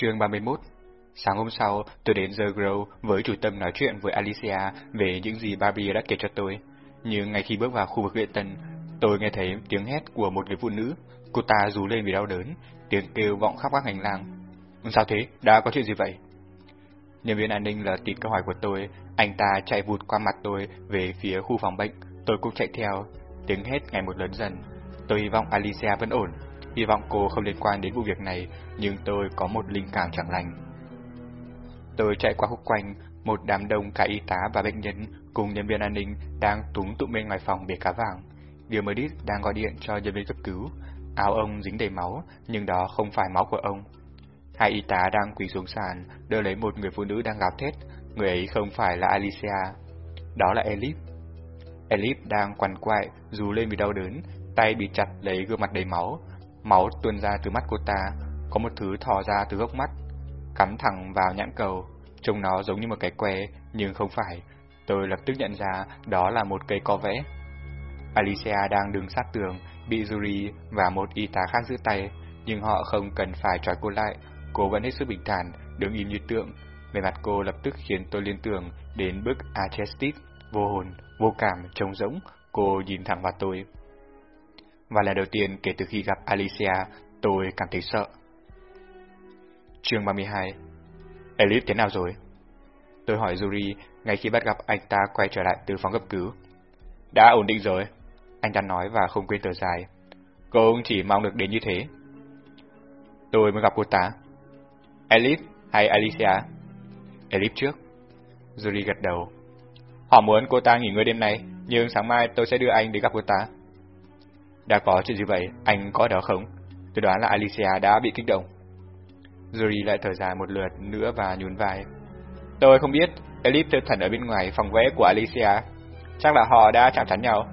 Chương 31 Sáng hôm sau, tôi đến The Grove với chủ tâm nói chuyện với Alicia về những gì Barbie đã kể cho tôi. Nhưng ngay khi bước vào khu vực luyện tân, tôi nghe thấy tiếng hét của một người phụ nữ. Cô ta rú lên vì đau đớn, tiếng kêu vọng khắp các hành lang. Sao thế? Đã có chuyện gì vậy? Nhân viên an ninh là tịt câu hỏi của tôi, anh ta chạy vụt qua mặt tôi về phía khu phòng bệnh, tôi cũng chạy theo, tiếng hét ngày một lớn dần. Tôi hy vọng Alicia vẫn ổn, hy vọng cô không liên quan đến vụ việc này, nhưng tôi có một linh cảm chẳng lành. Tôi chạy qua khúc quanh, một đám đông cả y tá và bệnh nhân cùng nhân viên an ninh đang túng tụm bên ngoài phòng bể cá vàng. Điều mới đít đang gọi điện cho nhân viên cấp cứu. Áo ông dính đầy máu, nhưng đó không phải máu của ông. Hai y tá đang quỳ xuống sàn, đưa lấy một người phụ nữ đang gào thét. Người ấy không phải là Alicia, đó là Elip. Elip đang quằn quại, dù lên vì đau đớn, tay bị chặt lấy gương mặt đầy máu. Máu tuôn ra từ mắt cô ta, có một thứ thò ra từ gốc mắt, cắm thẳng vào nhãn cầu. Trông nó giống như một cái que, nhưng không phải. Tôi lập tức nhận ra đó là một cây co vẽ. Alicia đang đứng sát tường, bị Yuri và một y tá khác giữ tay, nhưng họ không cần phải trói cô lại. Cô vẫn hết sức bình thản, đứng im như tượng. Về mặt cô lập tức khiến tôi liên tưởng đến bức Archestis, vô hồn, vô cảm, trông rỗng. Cô nhìn thẳng vào tôi. Và là đầu tiên kể từ khi gặp Alicia, tôi cảm thấy sợ. Chương 32 Elite thế nào rồi? Tôi hỏi Yuri ngay khi bắt gặp anh ta quay trở lại từ phòng cấp cứu. Đã ổn định rồi, anh ta nói và không quên tờ dài. Cô chỉ mong được đến như thế. Tôi mới gặp cô ta. Elite hay Alicia? Elite trước. Yuri gật đầu. Họ muốn cô ta nghỉ ngơi đêm nay, nhưng sáng mai tôi sẽ đưa anh đến gặp cô ta. Đã có chuyện gì vậy, anh có đó không? Tôi đoán là Alicia đã bị kích động. Yuri lại thở dài một lượt nữa và nhún vai. Tôi không biết, Elip tư thần ở bên ngoài phòng vẽ của Alicia. Chắc là họ đã chạm chắn nhau.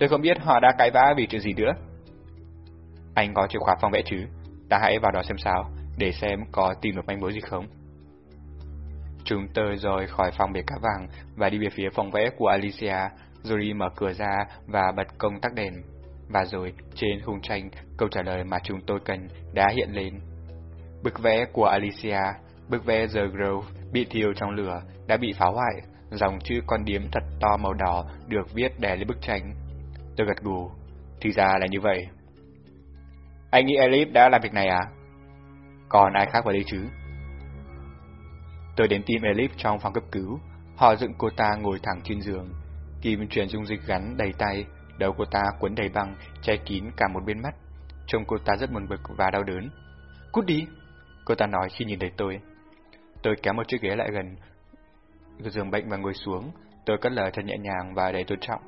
Tôi không biết họ đã cãi vã vì chuyện gì nữa. Anh có chìa khóa phòng vẽ chứ? Ta hãy vào đó xem sao, để xem có tìm được manh mối gì không. Chúng tôi rời khỏi phòng bể cá vàng và đi về phía phòng vẽ của Alicia. Yuri mở cửa ra và bật công tắc đèn. Và rồi, trên khung tranh, câu trả lời mà chúng tôi cần đã hiện lên. Bức vẽ của Alicia, bức vẽ The Grove bị thiêu trong lửa, đã bị phá hoại, dòng chữ con điếm thật to màu đỏ được viết đè lên bức tranh. Tôi gật gù, thì ra là như vậy. Anh nghĩ Elip đã làm việc này à? Còn ai khác vào đây chứ? Tôi đến tìm Elip trong phòng cấp cứu, họ dựng cô ta ngồi thẳng trên giường. Kim truyền dung dịch gắn đầy tay, đầu cô ta quấn đầy băng, che kín cả một bên mắt. Trông cô ta rất buồn bực và đau đớn. Cút đi! Cô ta nói khi nhìn thấy tôi. Tôi kéo một chiếc ghế lại gần giường bệnh và ngồi xuống. Tôi cất lời thật nhẹ nhàng và đầy tôn trọng.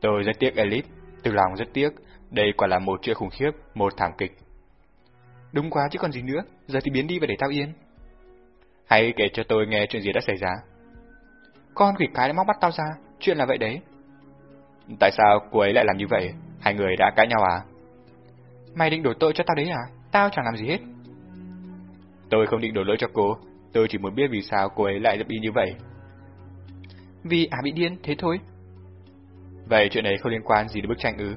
Tôi rất tiếc Elite, từ lòng rất tiếc. Đây quả là một chuyện khủng khiếp, một thảm kịch. Đúng quá chứ còn gì nữa, giờ thì biến đi và để tao yên. Hãy kể cho tôi nghe chuyện gì đã xảy ra. Con quỷ cái đã móc bắt tao ra, chuyện là vậy đấy. Tại sao cô ấy lại làm như vậy? Hai người đã cãi nhau à? Mày định đổ tội cho tao đấy à? Tao chẳng làm gì hết. Tôi không định đổ lỗi cho cô, tôi chỉ muốn biết vì sao cô ấy lại bị như vậy. Vì à bị điên, thế thôi. Vậy chuyện ấy không liên quan gì đến bức tranh ư?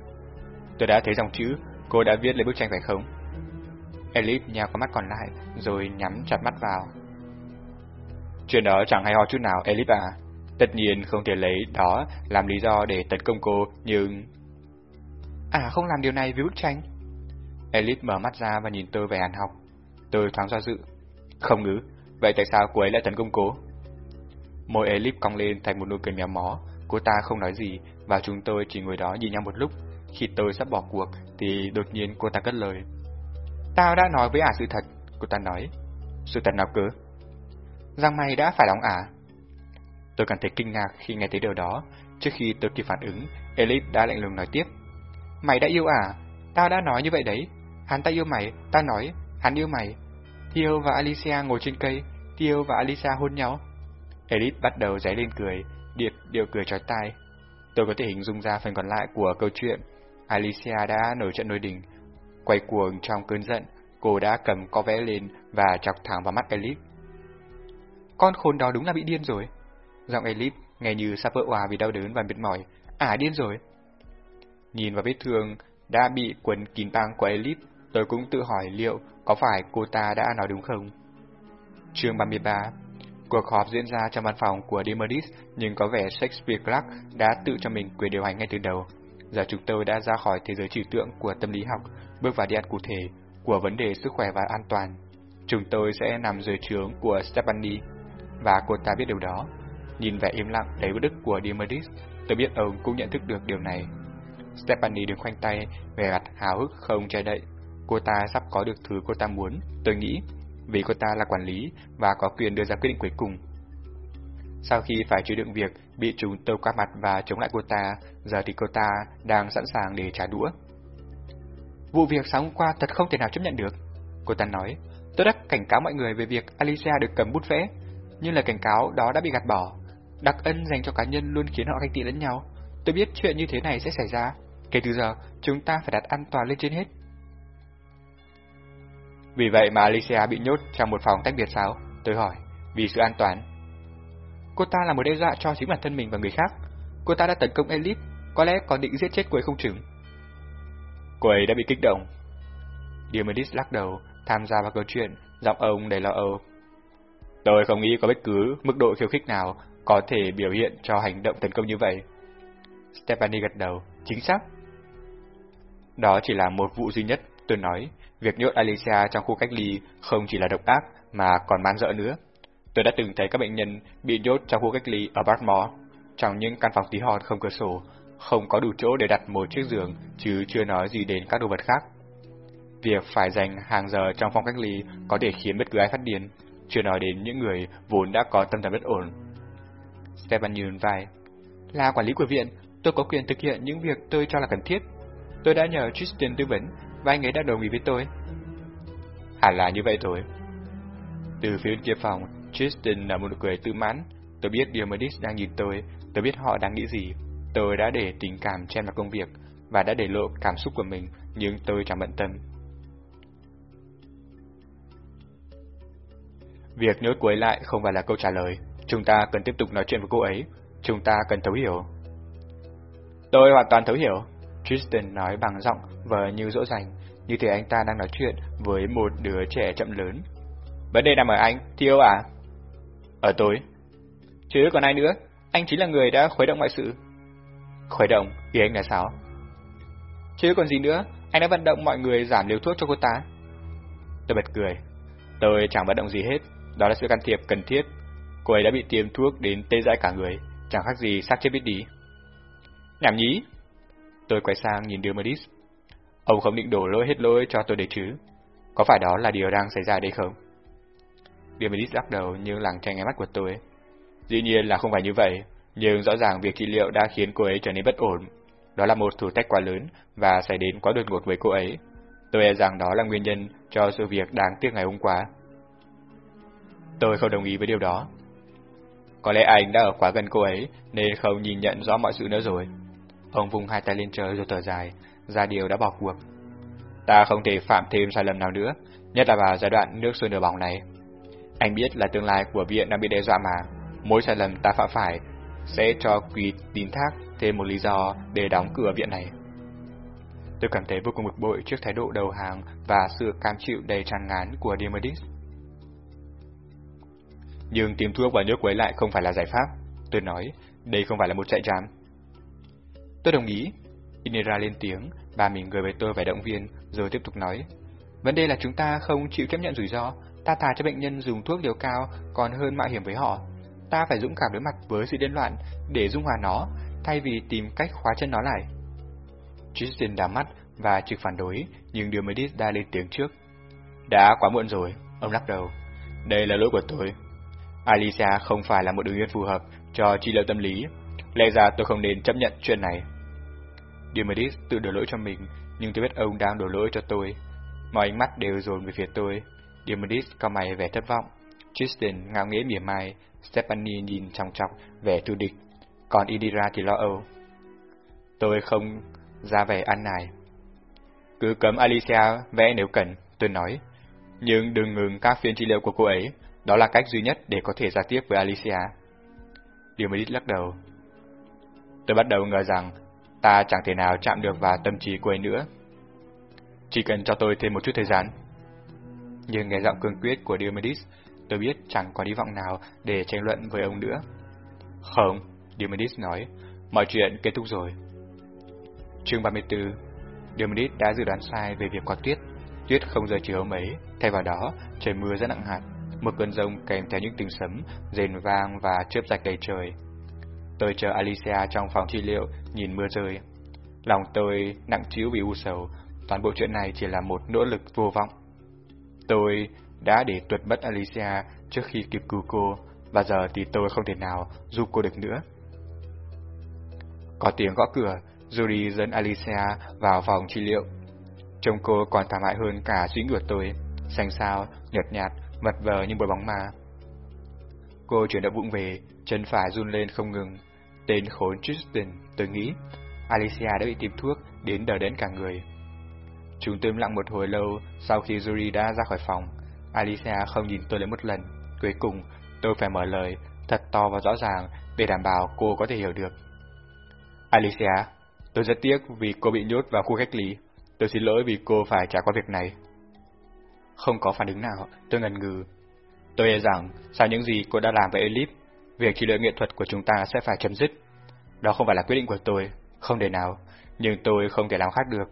Tôi đã thấy dòng chữ, cô đã viết lên bức tranh phải không? Elip nhào con mắt còn lại, rồi nhắm chặt mắt vào. Chuyện đó chẳng hay ho chút nào, Elip à. Tất nhiên không thể lấy đó làm lý do để tấn công cô, nhưng... À không làm điều này với bức tranh. Elip mở mắt ra và nhìn tôi về hàn học. Tôi thoáng do dự. Không ngứ, vậy tại sao cô ấy lại tấn công cô? Môi Elip cong lên thành một nụ cười méo mó, cô ta không nói gì và chúng tôi chỉ ngồi đó nhìn nhau một lúc. Khi tôi sắp bỏ cuộc thì đột nhiên cô ta cất lời. Tao đã nói với ả sự thật, cô ta nói. Sự thật nào cơ? Rằng mày đã phải đóng ả. Tôi cảm thấy kinh ngạc khi nghe thấy điều đó. Trước khi tôi kịp phản ứng, Elip đã lạnh lùng nói tiếp. Mày đã yêu à? tao đã nói như vậy đấy. Hắn ta yêu mày, ta nói, hắn yêu mày. Theo và Alicia ngồi trên cây, Theo và Alicia hôn nhau. Elip bắt đầu giấy lên cười, điệp điều cười trói tai. Tôi có thể hình dung ra phần còn lại của câu chuyện. Alicia đã nổi trận nổi đỉnh, Quay cuồng trong cơn giận, cô đã cầm có vẽ lên và chọc thẳng vào mắt Elip. Con khốn đó đúng là bị điên rồi. Giọng Elip nghe như sắp vỡ hòa vì đau đớn và mệt mỏi. À điên rồi. Nhìn vào vết thương đã bị quấn kín băng của Elip, tôi cũng tự hỏi liệu có phải cô ta đã nói đúng không. Chương 33 Cuộc họp diễn ra trong văn phòng của Demodis, nhưng có vẻ Shakespeare Clark đã tự cho mình quyền điều hành ngay từ đầu. Giờ chúng tôi đã ra khỏi thế giới trừu tượng của tâm lý học, bước vào đi ăn cụ thể của vấn đề sức khỏe và an toàn. Chúng tôi sẽ nằm dưới trướng của Stephanie, và cô ta biết điều đó. Nhìn vẻ im lặng đầy bất đức của Demodis, tôi biết ông cũng nhận thức được điều này. Stephanie đứng khoanh tay, vẻ mặt hào hức không che đậy. Cô ta sắp có được thứ cô ta muốn, tôi nghĩ, vì cô ta là quản lý và có quyền đưa ra quyết định cuối cùng. Sau khi phải chịu đựng việc bị chúng tâu qua mặt và chống lại cô ta, giờ thì cô ta đang sẵn sàng để trả đũa. Vụ việc sáng hôm qua thật không thể nào chấp nhận được. Cô ta nói, tôi đã cảnh cáo mọi người về việc Alicia được cầm bút vẽ, nhưng lời cảnh cáo đó đã bị gạt bỏ. Đặc ân dành cho cá nhân luôn khiến họ ganh tị lẫn nhau. Tôi biết chuyện như thế này sẽ xảy ra. Kể từ giờ, chúng ta phải đặt an toàn lên trên hết. Vì vậy mà Alicia bị nhốt trong một phòng tách biệt sao? Tôi hỏi, vì sự an toàn. Cô ta là một đe dọa cho chính bản thân mình và người khác. Cô ta đã tấn công Elite, có lẽ còn định giết chết cô ấy không chừng. Cô ấy đã bị kích động. Diomedes lắc đầu, tham gia vào câu chuyện, giọng ông đầy lo âu. Tôi không nghĩ có bất cứ mức độ khiêu khích nào có thể biểu hiện cho hành động tấn công như vậy. Stephanie gật đầu, chính xác. Đó chỉ là một vụ duy nhất, tôi nói, việc nhốt Alicia trong khu cách ly không chỉ là độc ác mà còn man dợ nữa. Tôi đã từng thấy các bệnh nhân bị nhốt trong khu cách ly ở Baltimore, trong những căn phòng tí hon không cửa sổ, không có đủ chỗ để đặt một chiếc giường, chứ chưa nói gì đến các đồ vật khác. Việc phải dành hàng giờ trong phòng cách ly có thể khiến bất cứ ai phát điên, chưa nói đến những người vốn đã có tâm thần bất ổn. Stefan nhún vai. Là quản lý của viện, tôi có quyền thực hiện những việc tôi cho là cần thiết. Tôi đã nhờ Tristan tư vấn và anh ấy đã đồng ý với tôi. Hẳn là như vậy thôi. Từ phía bên kia phòng, Tristan là một nụ cười tự mãn. Tôi biết Diomedes đang nhìn tôi, tôi biết họ đang nghĩ gì. Tôi đã để tình cảm chen vào công việc và đã để lộ cảm xúc của mình, nhưng tôi chẳng bận tâm. Việc nhốt cô ấy lại không phải là câu trả lời. Chúng ta cần tiếp tục nói chuyện với cô ấy. Chúng ta cần thấu hiểu. Tôi hoàn toàn thấu hiểu. Tristan nói bằng giọng vờ như dỗ dành, như thể anh ta đang nói chuyện với một đứa trẻ chậm lớn. Vấn đề nằm ở anh, Theo à? Ở tôi. Chứ còn ai nữa, anh chính là người đã khuấy động mọi sự. Khuấy động, ý anh là sao? Chứ còn gì nữa, anh đã vận động mọi người giảm liều thuốc cho cô ta. Tôi bật cười. Tôi chẳng vận động gì hết, đó là sự can thiệp cần thiết. Cô ấy đã bị tiêm thuốc đến tê dại cả người, chẳng khác gì xác chết biết đi. Nhảm nhí. Tôi quay sang nhìn Diomedes. Ông không định đổ lỗi hết lỗi cho tôi đấy chứ? Có phải đó là điều đang xảy ra đây không? Diomedes lắc đầu nhưng lẳng tranh ánh mắt của tôi. Dĩ nhiên là không phải như vậy, nhưng rõ ràng việc trị liệu đã khiến cô ấy trở nên bất ổn. Đó là một thử thách quá lớn và xảy đến quá đột ngột với cô ấy. Tôi e rằng đó là nguyên nhân cho sự việc đáng tiếc ngày hôm qua. Tôi không đồng ý với điều đó. Có lẽ anh đã ở quá gần cô ấy nên không nhìn nhận rõ mọi sự nữa rồi. Ông vùng hai tay lên trời rồi thở dài, ra điều đã bỏ cuộc. Ta không thể phạm thêm sai lầm nào nữa, nhất là vào giai đoạn nước sôi nửa bỏng này. Anh biết là tương lai của viện đang bị đe dọa mà, mỗi sai lầm ta phạm phải sẽ cho quỳ tín thác thêm một lý do để đóng cửa viện này. Tôi cảm thấy vô cùng bực bội trước thái độ đầu hàng và sự cam chịu đầy tràn ngán của Demodis. Nhưng tìm thuốc và nước quấy lại không phải là giải pháp. Tôi nói, đây không phải là một trại giam. Tôi đồng ý. Inera lên tiếng, bà mình gửi với tôi vài động viên, rồi tiếp tục nói. Vấn đề là chúng ta không chịu chấp nhận rủi ro, ta thà cho bệnh nhân dùng thuốc liều cao còn hơn mạo hiểm với họ. Ta phải dũng cảm đối mặt với sự điên loạn để dung hòa nó, thay vì tìm cách khóa chân nó lại. Tristan đá mắt và trực phản đối, nhưng Diomedes đã lên tiếng trước. Đã quá muộn rồi, ông lắc đầu. Đây là lỗi của tôi. Alicia không phải là một ứng viên phù hợp cho trị liệu tâm lý. Lẽ ra tôi không nên chấp nhận chuyện này. Diomedes tự đổ lỗi cho mình, nhưng tôi biết ông đang đổ lỗi cho tôi. Mọi ánh mắt đều dồn về phía tôi. Diomedes cao mày vẻ thất vọng. Tristan ngạo nghễ mỉa mai, Stephanie nhìn trọng chọc vẻ thù địch, còn Idira thì lo âu. Tôi không ra vẻ ăn nài. Cứ cấm Alicia vẽ nếu cần, tôi nói. Nhưng đừng ngừng các phiên trị liệu của cô ấy, đó là cách duy nhất để có thể giao tiếp với Alicia. Điều mới lắc đầu. Tôi bắt đầu ngờ rằng ta chẳng thể nào chạm được vào tâm trí cô ấy nữa. Chỉ cần cho tôi thêm một chút thời gian. Nhưng nghe giọng cương quyết của Diomedes, tôi biết chẳng có hy vọng nào để tranh luận với ông nữa. Không, Diomedes nói, mọi chuyện kết thúc rồi. Chương 34 Diomedes đã dự đoán sai về việc có tuyết. Tuyết không rơi chiều mấy, thay vào đó, trời mưa rất nặng hạt, một cơn rông kèm theo những tiếng sấm, rền vang và chớp rạch đầy trời. Tôi chờ Alicia trong phòng trị liệu, nhìn mưa rơi. Lòng tôi nặng trĩu vì u sầu, toàn bộ chuyện này chỉ là một nỗ lực vô vọng. Tôi đã để tuyệt bất Alicia trước khi kịp cứu cô, và giờ thì tôi không thể nào giúp cô được nữa. Có tiếng gõ cửa, Yuri dẫn Alicia vào phòng trị liệu. Trông cô còn thảm hại hơn cả suy ngược tôi, xanh xao, nhợt nhạt, vật vờ như bồi bóng ma. Cô chuyển động bụng về, chân phải run lên không ngừng. Tên khốn Tristan, tôi nghĩ. Alicia đã bị tiêm thuốc, đến đờ đến cả người. Chúng tôi im lặng một hồi lâu sau khi Yuri đã ra khỏi phòng. Alicia không nhìn tôi lấy một lần. Cuối cùng, tôi phải mở lời, thật to và rõ ràng, để đảm bảo cô có thể hiểu được. Alicia, tôi rất tiếc vì cô bị nhốt vào khu cách ly. Tôi xin lỗi vì cô phải trải qua việc này. Không có phản ứng nào, tôi ngần ngừ. Tôi e rằng, sau những gì cô đã làm với Elip, việc trị liệu nghệ thuật của chúng ta sẽ phải chấm dứt. Đó không phải là quyết định của tôi, không thể nào, nhưng tôi không thể làm khác được.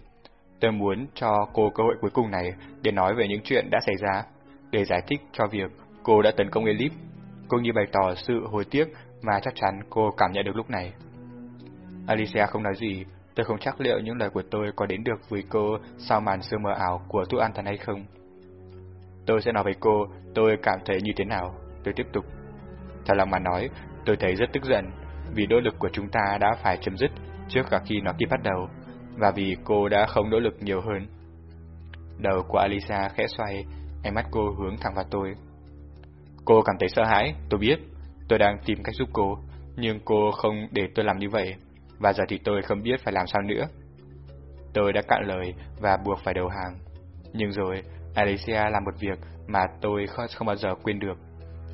Tôi muốn cho cô cơ hội cuối cùng này để nói về những chuyện đã xảy ra, để giải thích cho việc cô đã tấn công Elip, cũng như bày tỏ sự hối tiếc mà chắc chắn cô cảm nhận được lúc này. Alicia không nói gì, tôi không chắc liệu những lời của tôi có đến được với cô sau màn sương mờ ảo của thuốc an thần hay không. Tôi sẽ nói với cô tôi cảm thấy như thế nào, tôi tiếp tục. Thật lòng mà nói, tôi thấy rất tức giận vì nỗ lực của chúng ta đã phải chấm dứt trước cả khi nó kịp bắt đầu, và vì cô đã không nỗ lực nhiều hơn. Đầu của Alisa khẽ xoay, ánh mắt cô hướng thẳng vào tôi. Cô cảm thấy sợ hãi, tôi biết. Tôi đang tìm cách giúp cô, nhưng cô không để tôi làm như vậy, và giờ thì tôi không biết phải làm sao nữa. Tôi đã cạn lời và buộc phải đầu hàng. Nhưng rồi, Alicia làm một việc mà tôi không bao giờ quên được.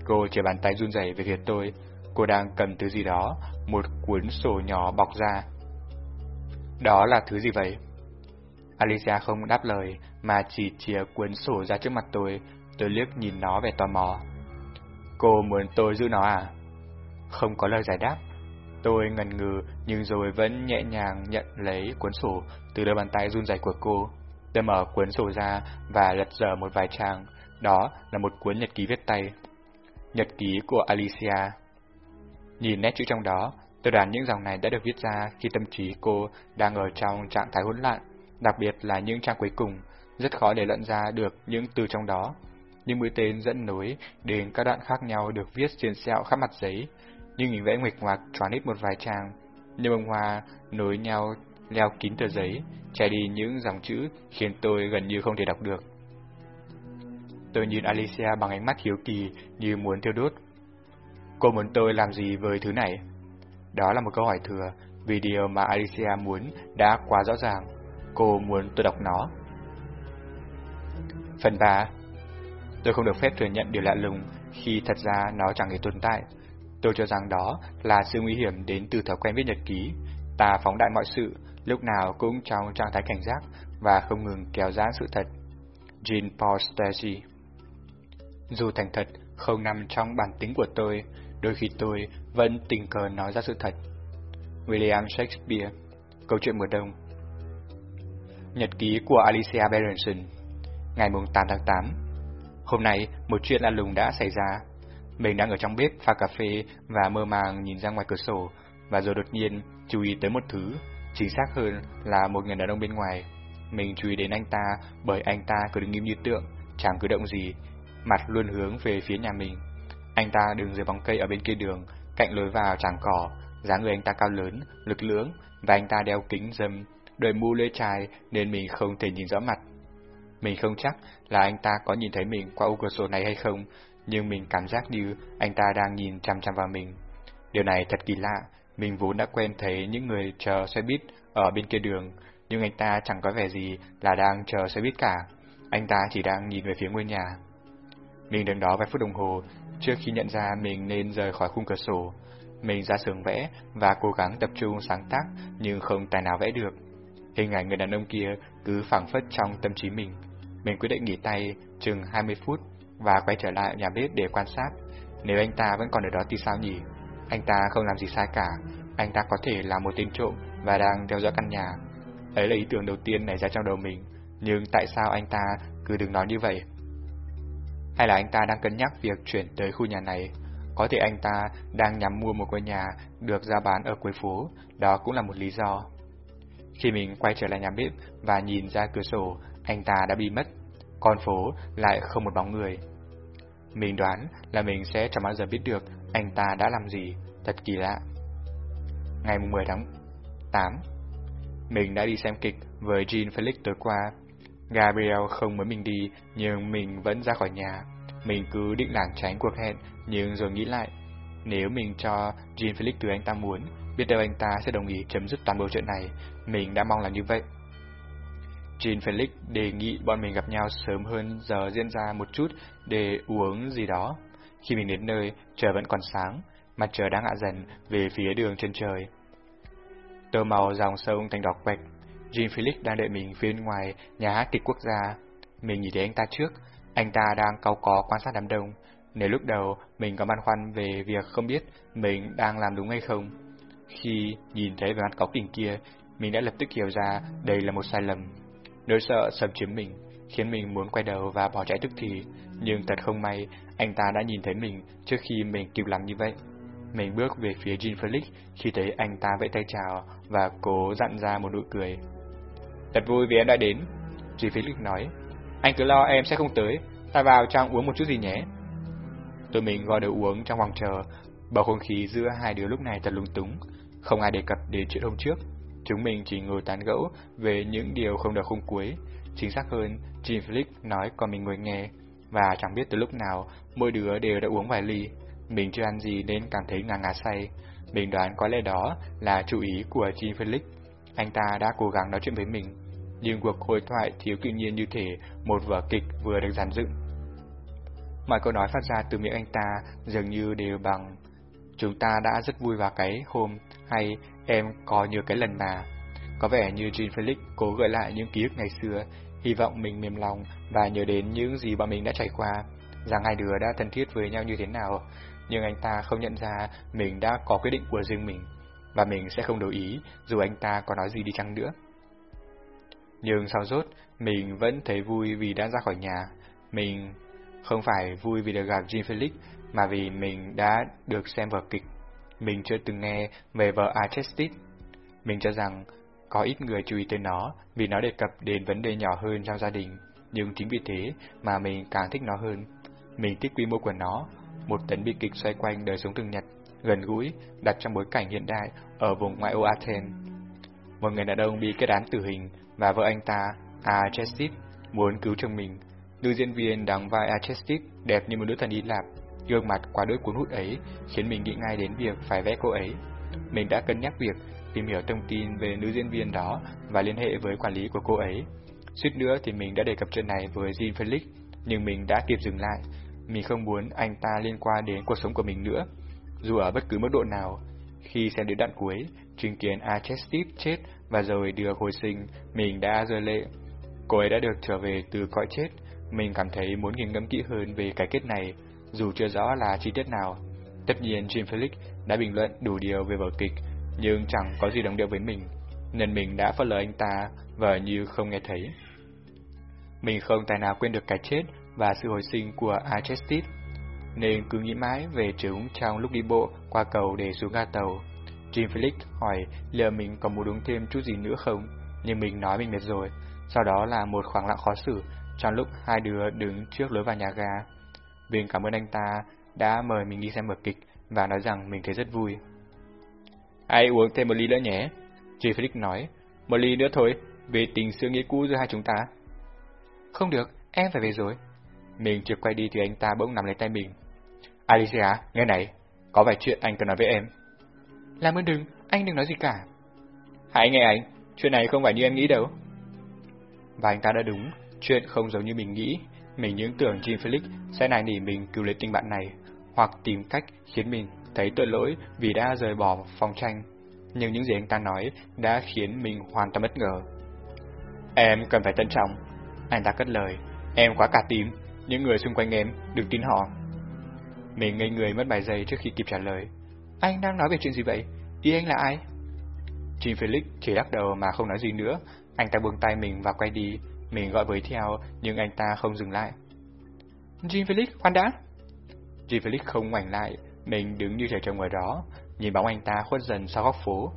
Cô chỉ bàn tay run rẩy về phía tôi. Cô đang cầm thứ gì đó, một cuốn sổ nhỏ bọc ra. Đó là thứ gì vậy? Alicia không đáp lời, mà chỉ chìa cuốn sổ ra trước mặt tôi. Tôi liếc nhìn nó vẻ tò mò. Cô muốn tôi giữ nó à? Không có lời giải đáp. Tôi ngần ngừ nhưng rồi vẫn nhẹ nhàng nhận lấy cuốn sổ từ đôi bàn tay run rẩy của cô. Tôi mở cuốn sổ ra và lật dở một vài trang. Đó là một cuốn nhật ký viết tay. Nhật ký của Alicia. Nhìn nét chữ trong đó, tôi đoán những dòng này đã được viết ra khi tâm trí cô đang ở trong trạng thái hỗn loạn, đặc biệt là những trang cuối cùng, rất khó để lận ra được những từ trong đó. Những mũi tên dẫn nối đến các đoạn khác nhau được viết trên sẹo khắp mặt giấy, nhưng hình vẽ nguệch ngoạc choán ít một vài trang. Như bông hoa nối nhau leo kín tờ giấy, che đi những dòng chữ khiến tôi gần như không thể đọc được. Tôi nhìn Alicia bằng ánh mắt hiếu kỳ như muốn thiêu đốt. Cô muốn tôi làm gì với thứ này? Đó là một câu hỏi thừa, vì điều mà Alicia muốn đã quá rõ ràng. Cô muốn tôi đọc nó. Phần 3 Tôi không được phép thừa nhận điều lạ lùng khi thật ra nó chẳng hề tồn tại. Tôi cho rằng đó là sự nguy hiểm đến từ thói quen viết nhật ký. Ta phóng đại mọi sự, lúc nào cũng trong trạng thái cảnh giác và không ngừng kéo giãn sự thật. Jean Paul Stacy Dù thành thật không nằm trong bản tính của tôi, đôi khi tôi vẫn tình cờ nói ra sự thật. William Shakespeare Câu chuyện mùa đông Nhật ký của Alicia Berenson Ngày 8 tháng 8 Hôm nay, một chuyện lạ lùng đã xảy ra. Mình đang ở trong bếp pha cà phê và mơ màng nhìn ra ngoài cửa sổ, và rồi đột nhiên chú ý tới một thứ Chính xác hơn là một người đàn ông bên ngoài. Mình chú ý đến anh ta bởi anh ta cứ đứng nghiêm như tượng, chẳng cử động gì, mặt luôn hướng về phía nhà mình. Anh ta đứng dưới bóng cây ở bên kia đường, cạnh lối vào tràng cỏ, dáng người anh ta cao lớn, lực lưỡng và anh ta đeo kính dâm, đội mũ lưỡi chai nên mình không thể nhìn rõ mặt. Mình không chắc là anh ta có nhìn thấy mình qua ô cửa sổ này hay không, nhưng mình cảm giác như anh ta đang nhìn chăm chăm vào mình. Điều này thật kỳ lạ, mình vốn đã quen thấy những người chờ xe buýt ở bên kia đường, nhưng anh ta chẳng có vẻ gì là đang chờ xe buýt cả. Anh ta chỉ đang nhìn về phía ngôi nhà. Mình đứng đó vài phút đồng hồ trước khi nhận ra mình nên rời khỏi khung cửa sổ. Mình ra sườn vẽ và cố gắng tập trung sáng tác nhưng không tài nào vẽ được. Hình ảnh người đàn ông kia cứ phảng phất trong tâm trí mình. mình quyết định nghỉ tay chừng 20 phút và quay trở lại nhà bếp để quan sát. Nếu anh ta vẫn còn ở đó thì sao nhỉ? Anh ta không làm gì sai cả, anh ta có thể là một tên trộm và đang theo dõi căn nhà. đấy là ý tưởng đầu tiên nảy ra trong đầu mình, nhưng tại sao anh ta cứ đừng nói như vậy? Hay là anh ta đang cân nhắc việc chuyển tới khu nhà này? Có thể anh ta đang nhắm mua một ngôi nhà được ra bán ở cuối phố, đó cũng là một lý do. Khi mình quay trở lại nhà bếp và nhìn ra cửa sổ, anh ta đã bị mất. Con phố lại không một bóng người. Mình đoán là mình sẽ chẳng bao giờ biết được anh ta đã làm gì, thật kỳ lạ. Ngày 10 tháng 8 Mình đã đi xem kịch với Jean Felix tối qua. Gabriel không muốn mình đi, nhưng mình vẫn ra khỏi nhà. Mình cứ định lảng tránh cuộc hẹn, nhưng rồi nghĩ lại. Nếu mình cho Jean Felix từ anh ta muốn, biết đâu anh ta sẽ đồng ý chấm dứt toàn bộ chuyện này. Mình đã mong là như vậy. Jean Felix đề nghị bọn mình gặp nhau sớm hơn giờ diễn ra một chút để uống gì đó. Khi mình đến nơi, trời vẫn còn sáng, mặt trời đang hạ dần về phía đường chân trời. Tơ màu dòng sông thành đỏ quạch, Jim Felix đang đợi mình phía bên ngoài nhà hát kịch quốc gia. Mình nhìn thấy anh ta trước, anh ta đang cau có quan sát đám đông. Nếu lúc đầu mình có băn khoăn về việc không biết mình đang làm đúng hay không, khi nhìn thấy vẻ mặt cáu kỉnh kia, mình đã lập tức hiểu ra đây là một sai lầm. Nỗi sợ xâm chiếm mình, khiến mình muốn quay đầu và bỏ chạy tức thì, nhưng thật không may, anh ta đã nhìn thấy mình trước khi mình kịp làm như vậy. Mình bước về phía Jean Felix khi thấy anh ta vẫy tay chào và cố dặn ra một nụ cười. Thật vui vì em đã đến, Jean Felix nói. Anh cứ lo em sẽ không tới, ta vào trong uống một chút gì nhé. Tụi mình gọi đồ uống trong vòng chờ, bầu không khí giữa hai đứa lúc này thật lung túng, không ai đề cập đến chuyện hôm trước. Chúng mình chỉ ngồi tán gẫu về những điều không được khung cuối. Chính xác hơn, Jim Flick nói còn mình ngồi nghe, và chẳng biết từ lúc nào mỗi đứa đều đã uống vài ly. Mình chưa ăn gì nên cảm thấy ngà ngà say. Mình đoán có lẽ đó là chủ ý của Jim Flick. Anh ta đã cố gắng nói chuyện với mình, nhưng cuộc hội thoại thiếu tự nhiên như thể một vở kịch vừa được dàn dựng. Mọi câu nói phát ra từ miệng anh ta dường như đều bằng Chúng ta đã rất vui vào cái hôm hay em có nhớ cái lần mà. Có vẻ như Jean Felix cố gợi lại những ký ức ngày xưa, hy vọng mình mềm lòng và nhớ đến những gì bọn mình đã trải qua, rằng hai đứa đã thân thiết với nhau như thế nào, nhưng anh ta không nhận ra mình đã có quyết định của riêng mình, và mình sẽ không đồng ý dù anh ta có nói gì đi chăng nữa. Nhưng sau rốt, mình vẫn thấy vui vì đã ra khỏi nhà. Mình không phải vui vì được gặp Jean Felix, mà vì mình đã được xem vở kịch. Mình chưa từng nghe về vở Archestis. Mình cho rằng có ít người chú ý tới nó vì nó đề cập đến vấn đề nhỏ hơn trong gia đình, nhưng chính vì thế mà mình càng thích nó hơn. Mình thích quy mô của nó, một tấn bi kịch xoay quanh đời sống thường nhật, gần gũi, đặt trong bối cảnh hiện đại ở vùng ngoại ô Athens. Một người đàn ông bị kết án tử hình và vợ anh ta, Archestis, muốn cứu chồng mình. Nữ diễn viên đóng vai Archestis đẹp như một nữ thần Hy Lạp, gương mặt quá đỗi cuốn hút ấy khiến mình nghĩ ngay đến việc phải vẽ cô ấy. Mình đã cân nhắc việc tìm hiểu thông tin về nữ diễn viên đó và liên hệ với quản lý của cô ấy. Suýt nữa thì mình đã đề cập chuyện này với Jean Felix, nhưng mình đã kịp dừng lại. Mình không muốn anh ta liên quan đến cuộc sống của mình nữa, dù ở bất cứ mức độ nào. Khi xem đến đoạn cuối, chứng kiến Archestis chết và rồi được hồi sinh, mình đã rơi lệ. Cô ấy đã được trở về từ cõi chết, mình cảm thấy muốn nghiền ngẫm kỹ hơn về cái kết này, dù chưa rõ là chi tiết nào. Tất nhiên Jim Felix đã bình luận đủ điều về vở kịch, nhưng chẳng có gì đồng điệu với mình, nên mình đã phớt lờ anh ta và như không nghe thấy. Mình không tài nào quên được cái chết và sự hồi sinh của Archestis, nên cứ nghĩ mãi về chúng trong lúc đi bộ qua cầu để xuống ga tàu. Jim Felix hỏi liệu mình có muốn uống thêm chút gì nữa không, nhưng mình nói mình mệt rồi. Sau đó là một khoảng lặng khó xử trong lúc hai đứa đứng trước lối vào nhà ga. Vinh cảm ơn anh ta đã mời mình đi xem vở kịch và nói rằng mình thấy rất vui. Ai uống thêm một ly nữa nhé? Felix nói. Một ly nữa thôi, về tình xưa nghĩa cũ giữa hai chúng ta. Không được, em phải về rồi. Mình chưa quay đi thì anh ta bỗng nắm lấy tay mình. Alicia, nghe này, có vài chuyện anh cần nói với em. Làm ơn đừng, anh đừng nói gì cả. Hãy nghe anh, chuyện này không phải như em nghĩ đâu. Và anh ta đã đúng, chuyện không giống như mình nghĩ. Mình những tưởng Jim Felix sẽ nài nỉ mình cứu lấy tình bạn này, hoặc tìm cách khiến mình thấy tội lỗi vì đã rời bỏ phòng tranh. Nhưng những gì anh ta nói đã khiến mình hoàn toàn bất ngờ. Em cần phải thận trọng. Anh ta cất lời, Em quá cả tím, những người xung quanh em, đừng tin họ. Mình ngây người mất vài giây trước khi kịp trả lời. Anh đang nói về chuyện gì vậy? Ý anh là ai? Jim Felix chỉ lắc đầu mà không nói gì nữa. Anh ta buông tay mình và quay đi. Mình gọi với theo, nhưng anh ta không dừng lại. Jim Felix, khoan đã! Jim Felix không ngoảnh lại. Mình đứng như trời trông ở đó, nhìn bóng anh ta khuất dần sau góc phố.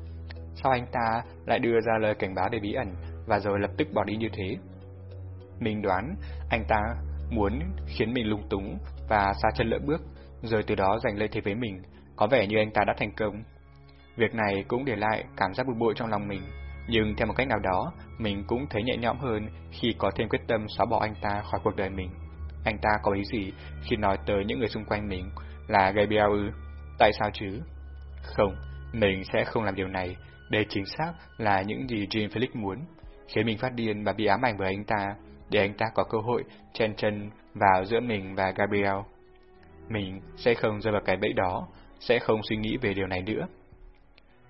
Sau anh ta lại đưa ra lời cảnh báo đầy bí ẩn, và rồi lập tức bỏ đi như thế. Mình đoán anh ta muốn khiến mình lung túng và xa chân lỡ bước, rồi từ đó giành lợi thế với mình, có vẻ như anh ta đã thành công. Việc này cũng để lại cảm giác bực bội trong lòng mình, nhưng theo một cách nào đó, mình cũng thấy nhẹ nhõm hơn khi có thêm quyết tâm xóa bỏ anh ta khỏi cuộc đời mình. Anh ta có ý gì khi nói tới những người xung quanh mình là Gabriel ư? Tại sao chứ? Không, mình sẽ không làm điều này. Đây chính xác là những gì Jean Felix muốn, khiến mình phát điên và bị ám ảnh bởi anh ta, để anh ta có cơ hội chen chân vào giữa mình và Gabriel. Mình sẽ không rơi vào cái bẫy đó, sẽ không suy nghĩ về điều này nữa.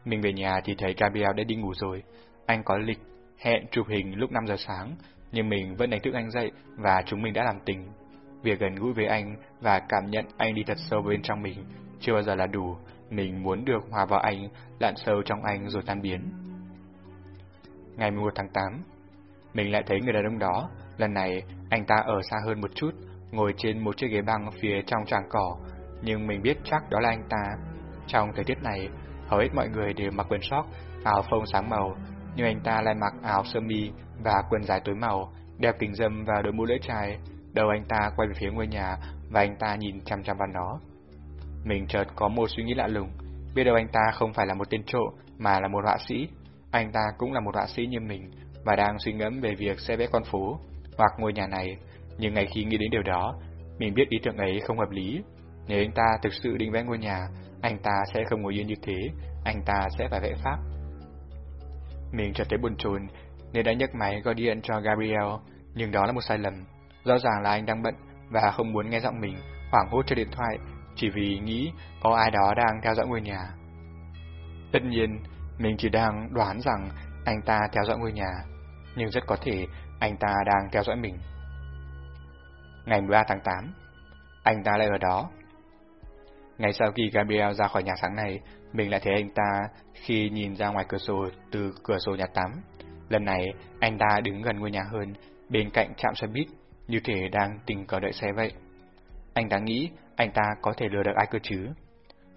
Mình về nhà thì thấy Gabriel đã đi ngủ rồi. Anh có lịch hẹn chụp hình lúc 5 giờ sáng, nhưng mình vẫn đánh thức anh dậy và chúng mình đã làm tình. Việc gần gũi với anh và cảm nhận anh đi thật sâu bên trong mình chưa bao giờ là đủ. Mình muốn được hòa vào anh, lặn sâu trong anh rồi tan biến. Ngày 11 tháng 8, mình lại thấy người đàn ông đó. Lần này, anh ta ở xa hơn một chút, ngồi trên một chiếc ghế băng phía trong tràng cỏ, nhưng mình biết chắc đó là anh ta. Trong thời tiết này, hầu hết mọi người đều mặc quần sóc, áo phông sáng màu, nhưng anh ta lại mặc áo sơ mi và quần dài tối màu, đeo kính dâm và đội mũ lưỡi chai. Đầu anh ta quay về phía ngôi nhà và anh ta nhìn chăm chăm vào nó. Mình chợt có một suy nghĩ lạ lùng, biết đâu anh ta không phải là một tên trộm mà là một họa sĩ. Anh ta cũng là một họa sĩ như mình và đang suy ngẫm về việc sẽ vẽ con phố hoặc ngôi nhà này. Nhưng ngay khi nghĩ đến điều đó, mình biết ý tưởng ấy không hợp lý. Nếu anh ta thực sự định vẽ ngôi nhà, anh ta sẽ không ngồi yên như thế, anh ta sẽ phải vẽ pháp. Mình chợt thấy buồn chồn nên đã nhấc máy gọi điện cho Gabriel, nhưng đó là một sai lầm. Rõ ràng là anh đang bận và không muốn nghe giọng mình hoảng hốt cho điện thoại chỉ vì nghĩ có ai đó đang theo dõi ngôi nhà. Tất nhiên, mình chỉ đang đoán rằng anh ta theo dõi ngôi nhà, nhưng rất có thể anh ta đang theo dõi mình. Ngày 13 tháng 8, anh ta lại ở đó. Ngày sau khi Gabriel ra khỏi nhà sáng này, mình lại thấy anh ta khi nhìn ra ngoài cửa sổ từ cửa sổ nhà tắm. Lần này, anh ta đứng gần ngôi nhà hơn, bên cạnh trạm xe buýt, như thể đang tình cờ đợi xe vậy. Anh đã nghĩ anh ta có thể lừa được ai cơ chứ.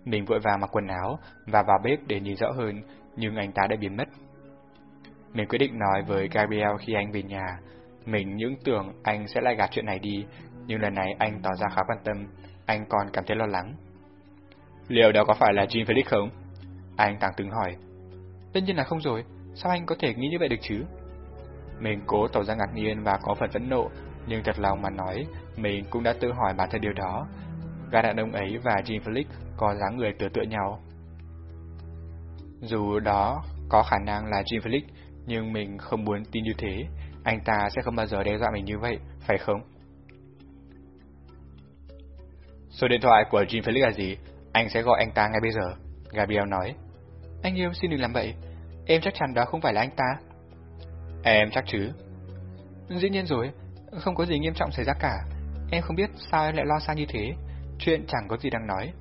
Mình vội vàng mặc quần áo và vào bếp để nhìn rõ hơn, nhưng anh ta đã biến mất. Mình quyết định nói với Gabriel khi anh về nhà. Mình những tưởng anh sẽ lại gạt chuyện này đi, nhưng lần này anh tỏ ra khá quan tâm, anh còn cảm thấy lo lắng. Liệu đó có phải là Jean Felix không? Anh tàng từng hỏi. Tất nhiên là không rồi, sao anh có thể nghĩ như vậy được chứ? Mình cố tỏ ra ngạc nhiên và có phần phẫn nộ, nhưng thật lòng mà nói, mình cũng đã tự hỏi bản thân điều đó. Gã đàn ông ấy và Jean Felix có dáng người tựa tựa nhau. Dù đó có khả năng là Jean Felix, nhưng mình không muốn tin như thế. Anh ta sẽ không bao giờ đe dọa mình như vậy, phải không? Số điện thoại của Jean Felix là gì? Anh sẽ gọi anh ta ngay bây giờ. Gabriel nói. Anh yêu xin đừng làm vậy. Em chắc chắn đó không phải là anh ta. Em chắc chứ. Dĩ nhiên rồi, không có gì nghiêm trọng xảy ra cả. Em không biết sao em lại lo xa như thế. Chuyện chẳng có gì đang nói.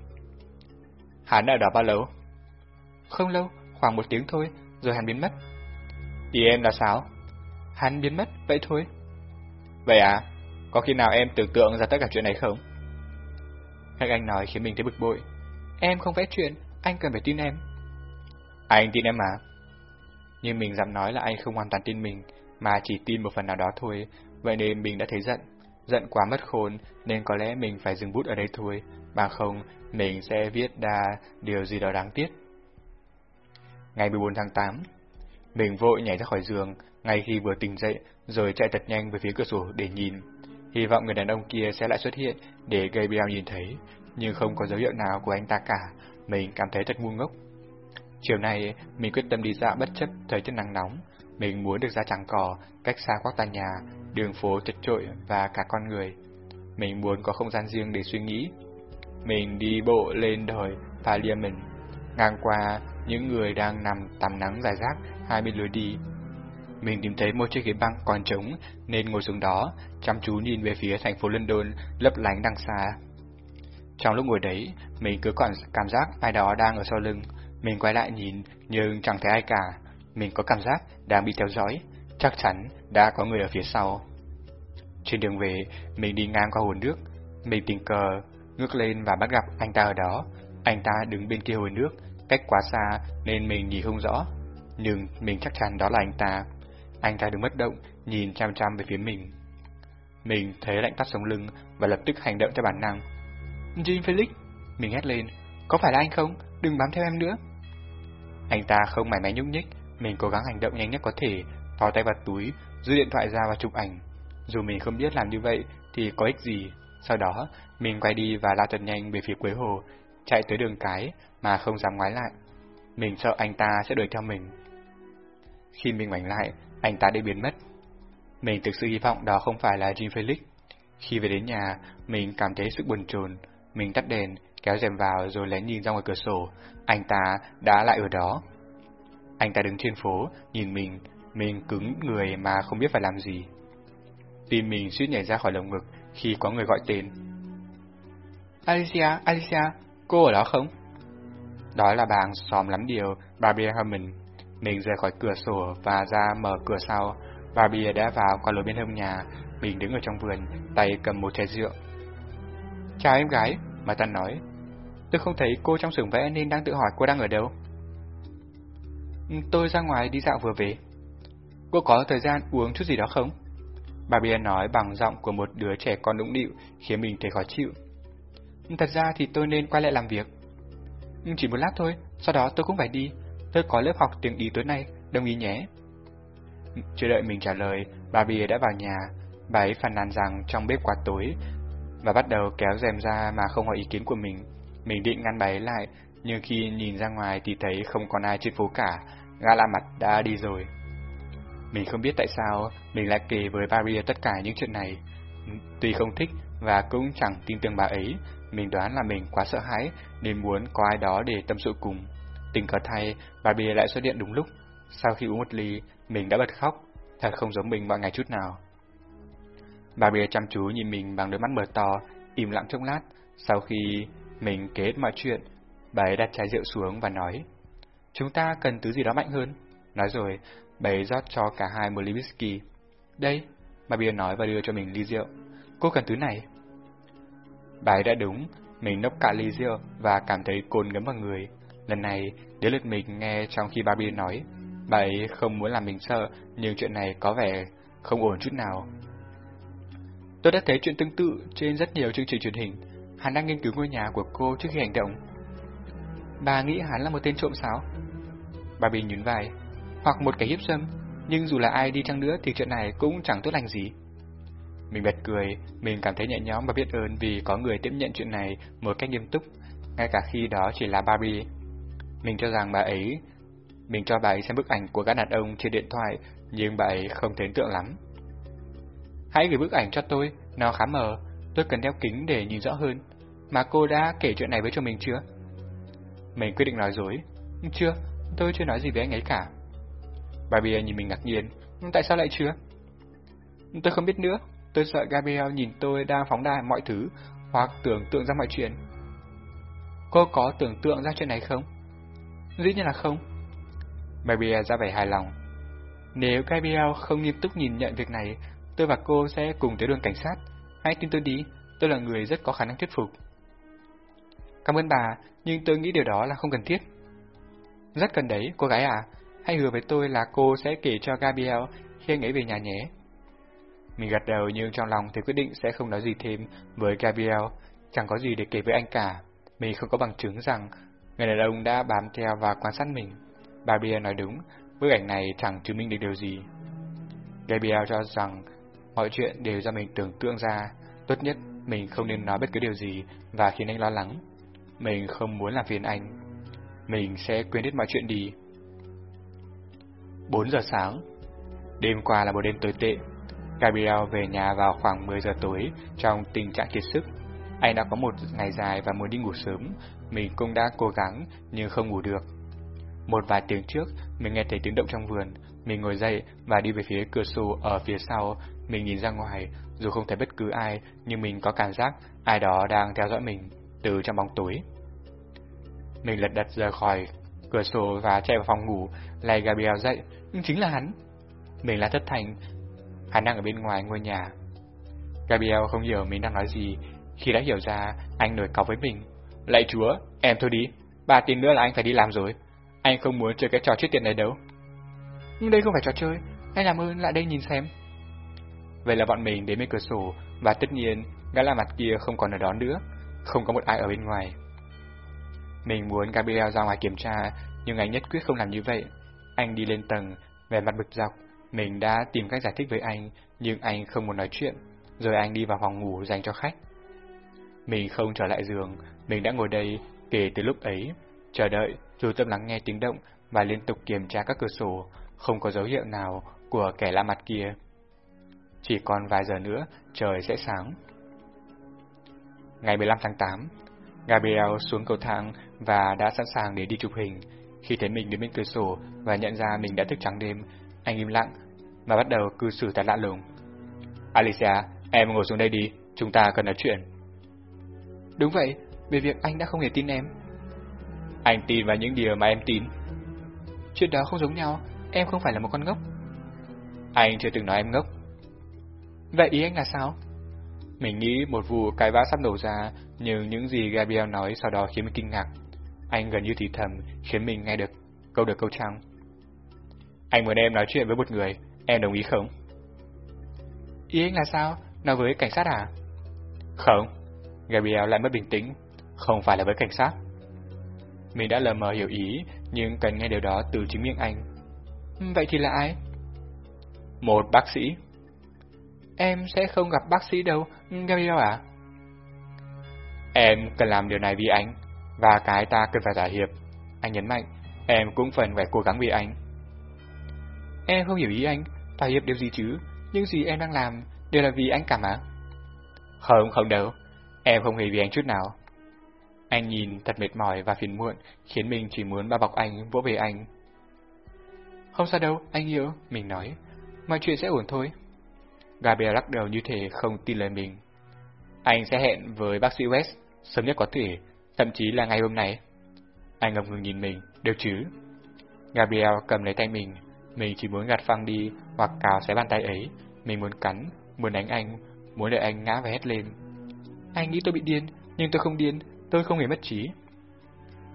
Hắn ở đó bao lâu? Không lâu, khoảng một tiếng thôi, rồi hắn biến mất. Ý em là sao? Hắn biến mất, vậy thôi. Vậy à? Có khi nào em tưởng tượng ra tất cả chuyện này không? Các anh nói khiến mình thấy bực bội. Em không vẽ chuyện, anh cần phải tin em. Anh tin em mà. Nhưng mình dám nói là anh không hoàn toàn tin mình, mà chỉ tin một phần nào đó thôi, vậy nên mình đã thấy giận. Giận quá mất khôn, nên có lẽ mình phải dừng bút ở đây thôi, bằng không mình sẽ viết ra điều gì đó đáng tiếc. Ngày 14 tháng 8, mình vội nhảy ra khỏi giường, ngay khi vừa tỉnh dậy, rồi chạy thật nhanh về phía cửa sổ để nhìn. Hy vọng người đàn ông kia sẽ lại xuất hiện để Gabriel nhìn thấy, nhưng không có dấu hiệu nào của anh ta cả, mình cảm thấy thật ngu ngốc. Chiều nay, mình quyết tâm đi dạo bất chấp thời tiết nắng nóng. Mình muốn được ra chẳng cỏ, cách xa quốc tòa nhà, đường phố chật trội và cả con người. Mình muốn có không gian riêng để suy nghĩ. Mình đi bộ lên đồi Parliament, ngang qua những người đang nằm tắm nắng dài rác hai bên lối đi. mình tìm thấy một chiếc ghế băng còn trống nên ngồi xuống đó, chăm chú nhìn về phía thành phố London lấp lánh đằng xa. Trong lúc ngồi đấy, mình cứ còn cảm giác ai đó đang ở sau lưng. Mình quay lại nhìn nhưng chẳng thấy ai cả. Mình có cảm giác đang bị theo dõi, chắc chắn đã có người ở phía sau. Trên đường về, mình đi ngang qua hồ nước. Mình tình cờ, ngước lên và bắt gặp anh ta ở đó. Anh ta đứng bên kia hồ nước, cách quá xa nên mình nhìn không rõ. Nhưng mình chắc chắn đó là anh ta. Anh ta đứng bất động, nhìn chăm chăm về phía mình. Mình thấy lạnh tắt sống lưng và lập tức hành động theo bản năng. Jean Felix, mình hét lên, có phải là anh không? Đừng bám theo em nữa. Anh ta không mảy may nhúc nhích, mình cố gắng hành động nhanh nhất có thể, thò tay vào túi, giữ điện thoại ra và chụp ảnh. Dù mình không biết làm như vậy thì có ích gì. Sau đó, mình quay đi và lao thật nhanh về phía cuối hồ, chạy tới đường cái mà không dám ngoái lại. Mình sợ anh ta sẽ đuổi theo mình. Khi mình ngoảnh lại, anh ta đã biến mất. Mình thực sự hy vọng đó không phải là Jim Felix. Khi về đến nhà, mình cảm thấy sự buồn chồn. Mình tắt đèn, kéo rèm vào rồi lén nhìn ra ngoài cửa sổ. Anh ta đã lại ở đó. Anh ta đứng trên phố, nhìn mình, mình cứng người mà không biết phải làm gì. Tim mình suýt nhảy ra khỏi lồng ngực khi có người gọi tên. Alicia, Alicia, cô ở đó không? Đó là bà hàng xóm lắm điều, Barbie Hammond. Mình rời khỏi cửa sổ và ra mở cửa sau. Barbie đã vào qua lối bên hông nhà. Mình đứng ở trong vườn, tay cầm một chai rượu. Chào em gái, mà ta nói. Tôi không thấy cô trong xưởng vẽ nên đang tự hỏi cô đang ở đâu. Ừ, tôi ra ngoài đi dạo vừa về. Cô có thời gian uống chút gì đó không? bà bia nói bằng giọng của một đứa trẻ con nũng nịu khiến mình thấy khó chịu. Thật ra thì tôi nên quay lại làm việc. Ừ, chỉ một lát thôi, sau đó tôi cũng phải đi. Tôi có lớp học tiếng Ý tối nay, đồng ý nhé. Chưa đợi mình trả lời, bà bia đã vào nhà. Bà ấy phàn nàn rằng trong bếp quá tối và bắt đầu kéo rèm ra mà không hỏi ý kiến của mình. Mình định ngăn bà ấy lại, nhưng khi nhìn ra ngoài thì thấy không còn ai trên phố cả, gã lạ mặt đã đi rồi. Mình không biết tại sao mình lại kể với Barrier tất cả những chuyện này. Tuy không thích và cũng chẳng tin tưởng bà ấy, mình đoán là mình quá sợ hãi nên muốn có ai đó để tâm sự cùng. Tình cờ thay, Barrier lại xuất hiện đúng lúc. Sau khi uống một ly, mình đã bật khóc, thật không giống mình mọi ngày chút nào. Barrier chăm chú nhìn mình bằng đôi mắt mở to, im lặng trong lát. Sau khi mình kể hết mọi chuyện, bà ấy đặt chai rượu xuống và nói, Chúng ta cần thứ gì đó mạnh hơn. Nói rồi, bà ấy rót cho cả hai một ly whisky. Đây, bà Bia nói và đưa cho mình ly rượu. Cô cần thứ này. Bà ấy đã đúng, mình nốc cả ly rượu và cảm thấy cồn ngấm vào người. Lần này, đến lượt mình nghe trong khi bà Bia nói. Bà ấy không muốn làm mình sợ, nhưng chuyện này có vẻ không ổn chút nào. Tôi đã thấy chuyện tương tự trên rất nhiều chương trình truyền hình. Hắn đang nghiên cứu ngôi nhà của cô trước khi hành động. Bà nghĩ hắn là một tên trộm sao? Bà Bia nhún vai. Hoặc một kẻ hiếp dâm, nhưng dù là ai đi chăng nữa thì chuyện này cũng chẳng tốt lành gì. Mình bật cười, mình cảm thấy nhẹ nhõm và biết ơn vì có người tiếp nhận chuyện này một cách nghiêm túc, ngay cả khi đó chỉ là Barbie. Mình cho rằng bà ấy, mình cho bà ấy xem bức ảnh của gã đàn ông trên điện thoại, nhưng bà ấy không thấy tượng lắm. Hãy gửi bức ảnh cho tôi, nó khá mờ, tôi cần đeo kính để nhìn rõ hơn. Mà cô đã kể chuyện này với cho mình chưa? Mình quyết định nói dối. Chưa, tôi chưa nói gì với anh ấy cả. Barbie nhìn mình ngạc nhiên. Tại sao lại chưa? Tôi không biết nữa. Tôi sợ Gabriel nhìn tôi đang phóng đại mọi thứ, hoặc tưởng tượng ra mọi chuyện. Cô có tưởng tượng ra chuyện này không? Dĩ nhiên là không. Barbie ra vẻ hài lòng. Nếu Gabriel không nghiêm túc nhìn nhận việc này, tôi và cô sẽ cùng tới đường cảnh sát. Hãy tin tôi đi, tôi là người rất có khả năng thuyết phục. Cảm ơn bà, nhưng tôi nghĩ điều đó là không cần thiết. Rất cần đấy, cô gái à. Hãy hứa với tôi là cô sẽ kể cho Gabriel khi anh ấy về nhà nhé. Mình gật đầu nhưng trong lòng thì quyết định sẽ không nói gì thêm với Gabriel. Chẳng có gì để kể với anh cả. Mình không có bằng chứng rằng người đàn ông đã bám theo và quan sát mình. Gabriel nói đúng, bức ảnh này chẳng chứng minh được điều gì. Gabriel cho rằng mọi chuyện đều do mình tưởng tượng ra. Tốt nhất mình không nên nói bất cứ điều gì và khiến anh lo lắng. Mình không muốn làm phiền anh. Mình sẽ quên hết mọi chuyện đi. 4 giờ sáng Đêm qua là một đêm tồi tệ. Gabriel về nhà vào khoảng 10 giờ tối trong tình trạng kiệt sức. Anh đã có một ngày dài và muốn đi ngủ sớm. Mình cũng đã cố gắng nhưng không ngủ được. Một vài tiếng trước, mình nghe thấy tiếng động trong vườn, mình ngồi dậy và đi về phía cửa sổ ở phía sau, mình nhìn ra ngoài, dù không thấy bất cứ ai, nhưng mình có cảm giác ai đó đang theo dõi mình từ trong bóng tối. Mình lật đật rời khỏi cửa sổ và chạy vào phòng ngủ, lay Gabriel dậy, nhưng chính là hắn. Mình là thất thành, hắn đang ở bên ngoài ngôi nhà. Gabriel không hiểu mình đang nói gì, khi đã hiểu ra, anh nổi cáu với mình. Lạy chúa, em thôi đi, ba tiếng nữa là anh phải đi làm rồi. Anh không muốn chơi cái trò chết tiện này đâu. Nhưng đây không phải trò chơi, anh làm ơn lại đây nhìn xem. Vậy là bọn mình đến bên cửa sổ, và tất nhiên, gã la mặt kia không còn ở đó nữa, không có một ai ở bên ngoài. Mình muốn Gabriel ra ngoài kiểm tra, nhưng anh nhất quyết không làm như vậy. Anh đi lên tầng, về mặt bực dọc, mình đã tìm cách giải thích với anh, nhưng anh không muốn nói chuyện, rồi anh đi vào phòng ngủ dành cho khách. Mình không trở lại giường, mình đã ngồi đây kể từ lúc ấy, chờ đợi, dù tâm lắng nghe tiếng động và liên tục kiểm tra các cửa sổ, không có dấu hiệu nào của kẻ lạ mặt kia. Chỉ còn vài giờ nữa, trời sẽ sáng. Ngày 15 tháng 8, Gabriel xuống cầu thang và đã sẵn sàng để đi chụp hình. Khi thấy mình đứng bên cửa sổ và nhận ra mình đã thức trắng đêm, anh im lặng và bắt đầu cư xử thật lạ lùng. Alicia, em ngồi xuống đây đi, chúng ta cần nói chuyện. Đúng vậy, về việc anh đã không hề tin em. Anh tin vào những điều mà em tin. Chuyện đó không giống nhau, em không phải là một con ngốc. Anh chưa từng nói em ngốc. Vậy ý anh là sao? Mình nghĩ một vụ cái vã sắp nổ ra, nhưng những gì Gabriel nói sau đó khiến mình kinh ngạc. Anh gần như thì thầm, khiến mình nghe được câu được câu trăng. Anh muốn em nói chuyện với một người, em đồng ý không? Ý anh là sao? Nói với cảnh sát à? Không. Gabriel lại mất bình tĩnh. Không phải là với cảnh sát. Mình đã lờ mờ hiểu ý, nhưng cần nghe điều đó từ chính miệng anh. Vậy thì là ai? Một bác sĩ. Em sẽ không gặp bác sĩ đâu, Gabriel à? Em cần làm điều này vì anh, và cái ta cần phải giả hiệp. Anh nhấn mạnh, em cũng phần phải cố gắng vì anh. Em không hiểu ý anh, thỏa hiệp điều gì chứ, những gì em đang làm đều là vì anh cả mà. Không, không đâu, em không hề vì anh chút nào. Anh nhìn thật mệt mỏi và phiền muộn, khiến mình chỉ muốn bao bọc anh, vỗ về anh. Không sao đâu, anh yêu, mình nói, mọi chuyện sẽ ổn thôi. Gabriel lắc đầu như thể không tin lời mình. Anh sẽ hẹn với bác sĩ West sớm nhất có thể, thậm chí là ngày hôm nay. Anh ngập ngừng nhìn mình, đều chứ? Gabriel cầm lấy tay mình, mình chỉ muốn gạt phăng đi hoặc cào xé bàn tay ấy. Mình muốn cắn, muốn đánh anh, muốn đợi anh ngã và hét lên. Anh nghĩ tôi bị điên, nhưng tôi không điên, tôi không hề mất trí.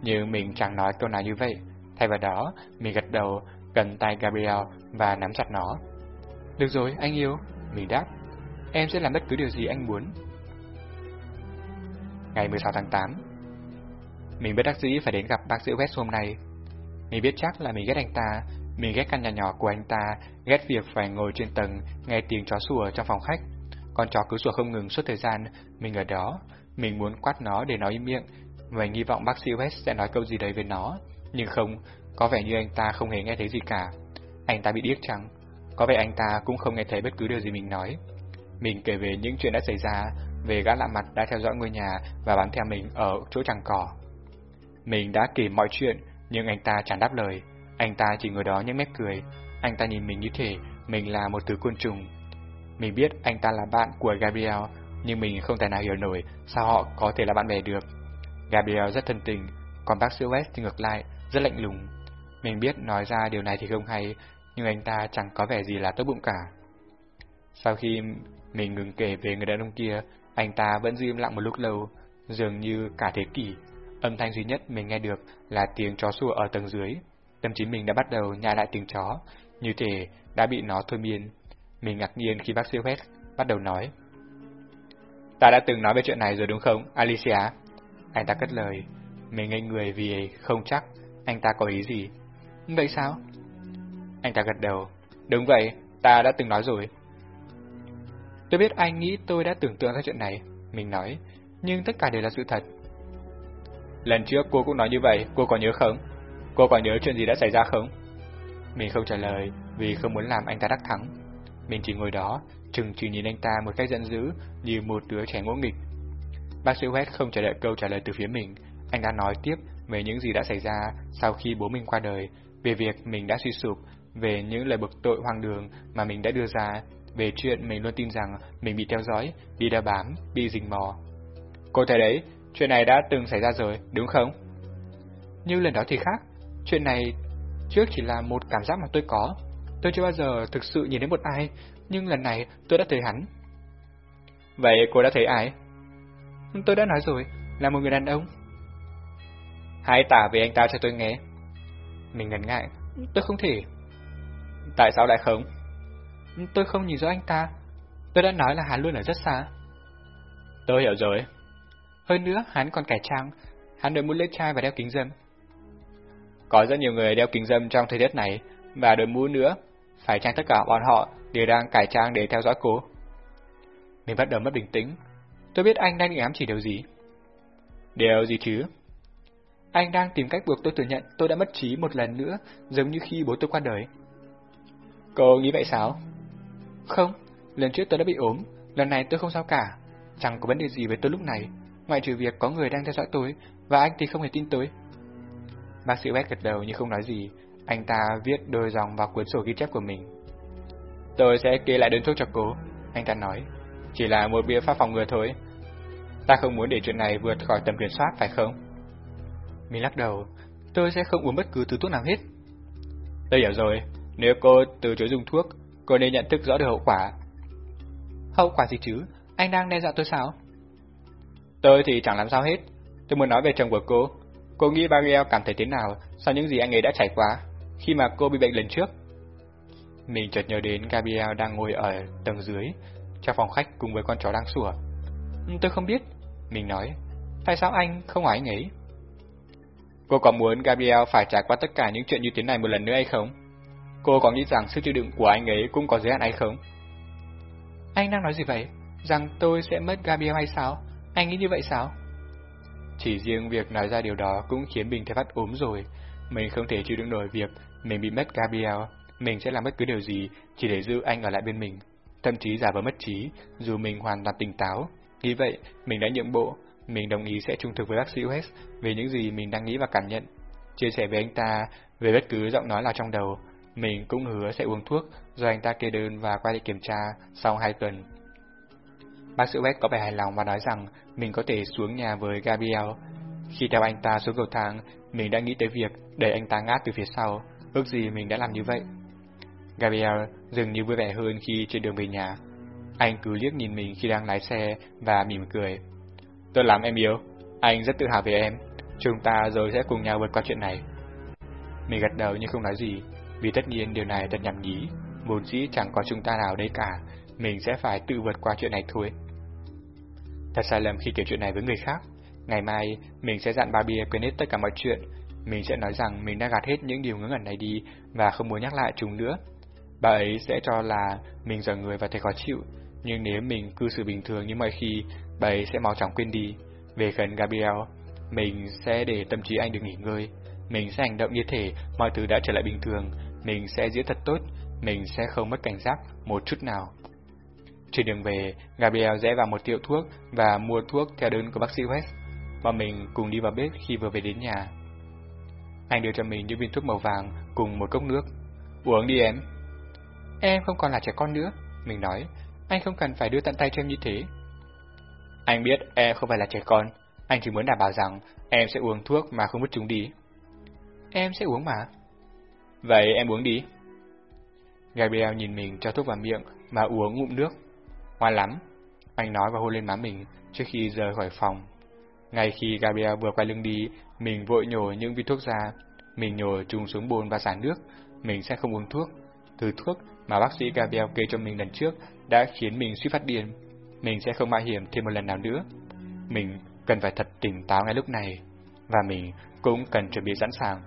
Nhưng mình chẳng nói câu nào như vậy. Thay vào đó, mình gật đầu, gần tay Gabriel và nắm chặt nó. Được rồi, anh yêu, mình đáp. Em sẽ làm bất cứ điều gì anh muốn. Ngày 16 tháng 8 Mình bất đắc dĩ phải đến gặp bác sĩ West hôm nay. Mình biết chắc là mình ghét anh ta, mình ghét căn nhà nhỏ của anh ta, ghét việc phải ngồi trên tầng, nghe tiếng chó sủa trong phòng khách. Con chó cứ sủa không ngừng suốt thời gian, mình ở đó. Mình muốn quát nó để nó im miệng, và hy vọng bác sĩ West sẽ nói câu gì đấy với nó. Nhưng không, có vẻ như anh ta không hề nghe thấy gì cả. Anh ta bị điếc chăng? Có vẻ anh ta cũng không nghe thấy bất cứ điều gì mình nói. Mình kể về những chuyện đã xảy ra, về gã lạ mặt đã theo dõi ngôi nhà và bám theo mình ở chỗ chẳng cỏ. Mình đã kể mọi chuyện, nhưng anh ta chẳng đáp lời. Anh ta chỉ ngồi đó nhếch mép cười. Anh ta nhìn mình như thể mình là một thứ côn trùng. Mình biết anh ta là bạn của Gabriel, nhưng mình không thể nào hiểu nổi sao họ có thể là bạn bè được. Gabriel rất thân tình, còn bác sĩ West thì ngược lại, rất lạnh lùng. Mình biết nói ra điều này thì không hay, nhưng anh ta chẳng có vẻ gì là tốt bụng cả. Sau khi mình ngừng kể về người đàn ông kia, anh ta vẫn giữ im lặng một lúc lâu, dường như cả thế kỷ. Âm thanh duy nhất mình nghe được là tiếng chó sủa ở tầng dưới. Tâm trí mình đã bắt đầu nhai lại tiếng chó, như thể đã bị nó thôi miên. Mình ngạc nhiên khi bác sĩ West bắt đầu nói. Ta đã từng nói về chuyện này rồi đúng không, Alicia? Anh ta cất lời. Mình ngây người vì không chắc anh ta có ý gì. Vậy sao? Anh ta gật đầu. Đúng vậy, ta đã từng nói rồi. Tôi biết anh nghĩ tôi đã tưởng tượng ra chuyện này, mình nói, nhưng tất cả đều là sự thật. Lần trước cô cũng nói như vậy, cô có nhớ không? Cô có nhớ chuyện gì đã xảy ra không? Mình không trả lời vì không muốn làm anh ta đắc thắng. Mình chỉ ngồi đó, chừng chỉ nhìn anh ta một cách giận dữ như một đứa trẻ ngỗ nghịch. Bác sĩ West không trả lời câu trả lời từ phía mình, Anh đã nói tiếp về những gì đã xảy ra sau khi bố mình qua đời, về việc mình đã suy sụp, về những lời bực tội hoang đường mà mình đã đưa ra, về chuyện mình luôn tin rằng mình bị theo dõi, bị đeo bám, bị rình mò. Cô thấy đấy, chuyện này đã từng xảy ra rồi, đúng không? Như lần đó thì khác, chuyện này trước chỉ là một cảm giác mà tôi có. Tôi chưa bao giờ thực sự nhìn thấy một ai, nhưng lần này tôi đã thấy hắn. Vậy cô đã thấy ai? Tôi đã nói rồi, là một người đàn ông. Hãy tả về anh ta cho tôi nghe. Mình ngần ngại, tôi không thể. Tại sao lại không? Tôi không nhìn rõ anh ta. Tôi đã nói là hắn luôn ở rất xa. Tôi hiểu rồi. Hơn nữa, hắn còn cải trang. Hắn đội mũ lưỡi chai và đeo kính dâm. Có rất nhiều người đeo kính dâm trong thời tiết này, và đội mũ nữa. Phải chăng tất cả bọn họ đều đang cải trang để theo dõi cô? Mình bắt đầu mất bình tĩnh. Tôi biết anh đang định ám chỉ điều gì. Điều gì chứ? Anh đang tìm cách buộc tôi thừa nhận tôi đã mất trí một lần nữa, giống như khi bố tôi qua đời. Cô nghĩ vậy sao? Không, lần trước tôi đã bị ốm, lần này tôi không sao cả. Chẳng có vấn đề gì với tôi lúc này, ngoại trừ việc có người đang theo dõi tôi, và anh thì không hề tin tôi. Bác sĩ West gật đầu nhưng không nói gì, anh ta viết đôi dòng vào cuốn sổ ghi chép của mình. Tôi sẽ kê lại đơn thuốc cho cô, anh ta nói. Chỉ là một biện pháp phòng ngừa thôi. Ta không muốn để chuyện này vượt khỏi tầm kiểm soát, phải không? Mình lắc đầu, tôi sẽ không uống bất cứ thứ thuốc nào hết. Tôi hiểu rồi, nếu cô từ chối dùng thuốc, cô nên nhận thức rõ được hậu quả. Hậu quả gì chứ? Anh đang đe dọa tôi sao? Tôi thì chẳng làm sao hết. Tôi muốn nói về chồng của cô. Cô nghĩ Bariel cảm thấy thế nào sau những gì anh ấy đã trải qua khi mà cô bị bệnh lần trước? Mình chợt nhớ đến Gabriel đang ngồi ở tầng dưới, trong phòng khách cùng với con chó đang sủa. Ừ, tôi không biết. Mình nói, tại sao anh không hỏi anh ấy? Cô có muốn Gabriel phải trải qua tất cả những chuyện như thế này một lần nữa hay không? Cô có nghĩ rằng sức chịu đựng của anh ấy cũng có giới hạn hay không? Anh đang nói gì vậy? Rằng tôi sẽ mất Gabriel hay sao? Anh nghĩ như vậy sao? Chỉ riêng việc nói ra điều đó cũng khiến mình thấy phát ốm rồi. Mình không thể chịu đựng nổi việc mình bị mất Gabriel. Mình sẽ làm bất cứ điều gì chỉ để giữ anh ở lại bên mình. Thậm chí giả vờ mất trí, dù mình hoàn toàn tỉnh táo. Nghĩ vậy, mình đã nhượng bộ. Mình đồng ý sẽ trung thực với bác sĩ West về những gì mình đang nghĩ và cảm nhận. Chia sẻ với anh ta về bất cứ giọng nói nào trong đầu. Mình cũng hứa sẽ uống thuốc rồi anh ta kê đơn và quay lại kiểm tra sau hai tuần. Bác sĩ West có vẻ hài lòng và nói rằng mình có thể xuống nhà với Gabriel. Khi theo anh ta xuống cầu thang, mình đã nghĩ tới việc để anh ta ngã từ phía sau, ước gì mình đã làm như vậy. Gabriel dường như vui vẻ hơn khi trên đường về nhà. Anh cứ liếc nhìn mình khi đang lái xe và mỉm cười. Tốt lắm em yêu, anh rất tự hào về em. Chúng ta rồi sẽ cùng nhau vượt qua chuyện này. Mình gật đầu nhưng không nói gì, vì tất nhiên điều này thật nhầm nhí. Vốn dĩ chẳng có chúng ta nào đây cả, mình sẽ phải tự vượt qua chuyện này thôi. Thật sai lầm khi kể chuyện này với người khác. Ngày mai, mình sẽ dặn Barbie quên hết tất cả mọi chuyện. Mình sẽ nói rằng mình đã gạt hết những điều ngớ ngẩn này đi và không muốn nhắc lại chúng nữa. Bà ấy sẽ cho là mình giờ người và thấy khó chịu, nhưng nếu mình cư xử bình thường như mọi khi, bà ấy sẽ mau chóng quên đi. Về khẩn Gabriel, mình sẽ để tâm trí anh được nghỉ ngơi. Mình sẽ hành động như thể mọi thứ đã trở lại bình thường. Mình sẽ diễn thật tốt. Mình sẽ không mất cảnh giác một chút nào. Trên đường về, Gabriel rẽ vào một tiệm thuốc và mua thuốc theo đơn của bác sĩ West. Bọn mình cùng đi vào bếp khi vừa về đến nhà. Anh đưa cho mình những viên thuốc màu vàng cùng một cốc nước. Uống đi em. Em không còn là trẻ con nữa, mình nói. Anh không cần phải đưa tận tay cho em như thế. Anh biết em không phải là trẻ con. Anh chỉ muốn đảm bảo rằng em sẽ uống thuốc mà không mất chúng đi. Em sẽ uống mà. Vậy em uống đi. Gabriel nhìn mình cho thuốc vào miệng và uống ngụm nước. Ngoan lắm, anh nói và hôn lên má mình trước khi rời khỏi phòng. Ngay khi Gabriel vừa quay lưng đi, mình vội nhổ những viên thuốc ra. Mình nhổ trùng xuống bồn và xả nước. Mình sẽ không uống thuốc. Thứ thuốc mà bác sĩ Gabriel kê cho mình lần trước đã khiến mình suy phát điên. Mình sẽ không mạo hiểm thêm một lần nào nữa. Mình cần phải thật tỉnh táo ngay lúc này. Và mình cũng cần chuẩn bị sẵn sàng